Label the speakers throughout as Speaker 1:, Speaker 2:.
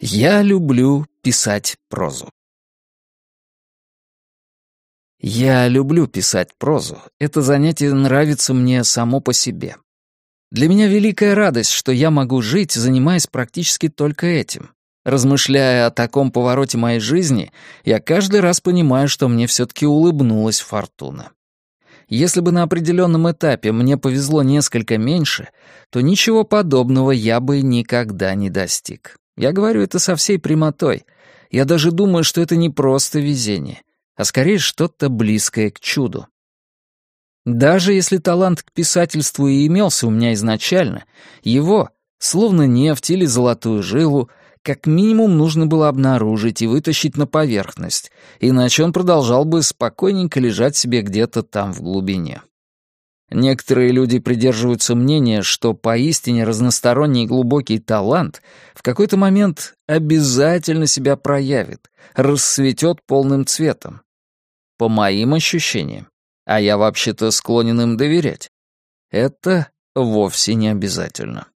Speaker 1: Я люблю писать прозу. Я люблю писать прозу. Это занятие нравится мне само по себе. Для меня великая радость, что я могу жить, занимаясь практически только этим. Размышляя о таком повороте моей жизни, я каждый раз понимаю, что мне все-таки улыбнулась фортуна. Если бы на определенном этапе мне повезло несколько меньше, то ничего подобного я бы никогда не достиг. Я говорю это со всей прямотой. Я даже думаю, что это не просто везение, а скорее что-то близкое к чуду. Даже если талант к писательству и имелся у меня изначально, его, словно нефть или золотую жилу, как минимум нужно было обнаружить и вытащить на поверхность, иначе он продолжал бы спокойненько лежать себе где-то там в глубине. Некоторые люди придерживаются мнения, что поистине разносторонний и глубокий талант в какой-то момент обязательно себя проявит, расцветет полным цветом. По моим ощущениям, а я вообще-то склонен им доверять, это вовсе не обязательно.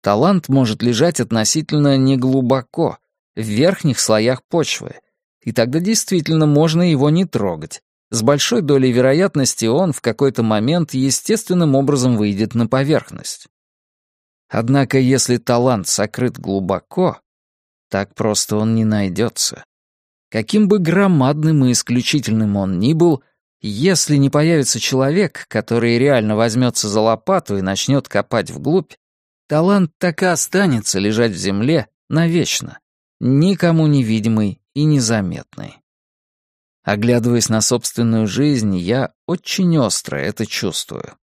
Speaker 1: Талант может лежать относительно неглубоко, в верхних слоях почвы, и тогда действительно можно его не трогать, с большой долей вероятности он в какой-то момент естественным образом выйдет на поверхность. Однако если талант сокрыт глубоко, так просто он не найдется. Каким бы громадным и исключительным он ни был, если не появится человек, который реально возьмется за лопату и начнет копать вглубь, талант так и останется лежать в земле навечно, никому невидимый и незаметный. Оглядываясь на собственную жизнь, я очень остро это чувствую.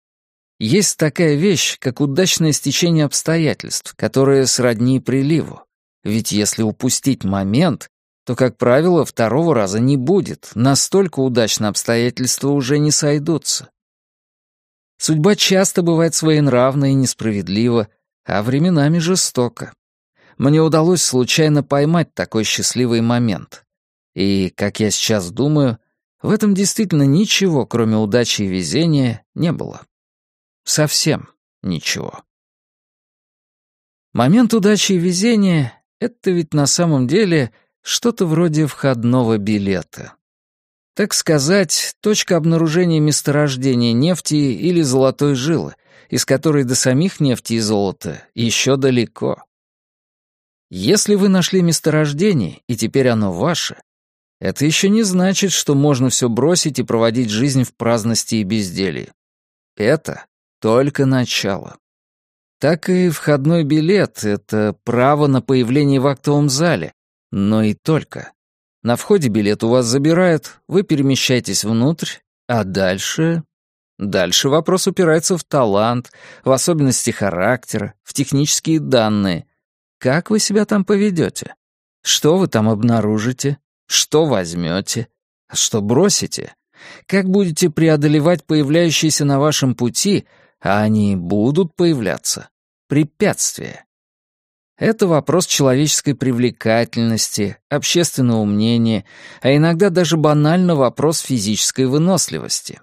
Speaker 1: Есть такая вещь, как удачное стечение обстоятельств, которое сродни приливу. Ведь если упустить момент, то, как правило, второго раза не будет, настолько удачно обстоятельства уже не сойдутся. Судьба часто бывает своенравна и несправедлива, а временами жестока. Мне удалось случайно поймать такой счастливый момент. И, как я сейчас думаю, в этом действительно ничего, кроме удачи и везения, не было. Совсем ничего. Момент удачи и везения — это ведь на самом деле что-то вроде входного билета. Так сказать, точка обнаружения месторождения нефти или золотой жилы, из которой до самих нефти и золота еще далеко. Если вы нашли месторождение, и теперь оно ваше, это еще не значит, что можно все бросить и проводить жизнь в праздности и безделье. Это только начало. Так и входной билет — это право на появление в актовом зале, но и только. На входе билет у вас забирают, вы перемещаетесь внутрь, а дальше... Дальше вопрос упирается в талант, в особенности характера, в технические данные. Как вы себя там поведете? Что вы там обнаружите? Что возьмете? Что бросите? Как будете преодолевать появляющиеся на вашем пути, а они будут появляться, препятствия? Это вопрос человеческой привлекательности, общественного мнения, а иногда даже банально вопрос физической выносливости.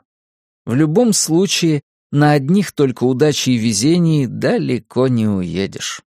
Speaker 1: В любом случае, на одних только удачи и везении далеко не уедешь.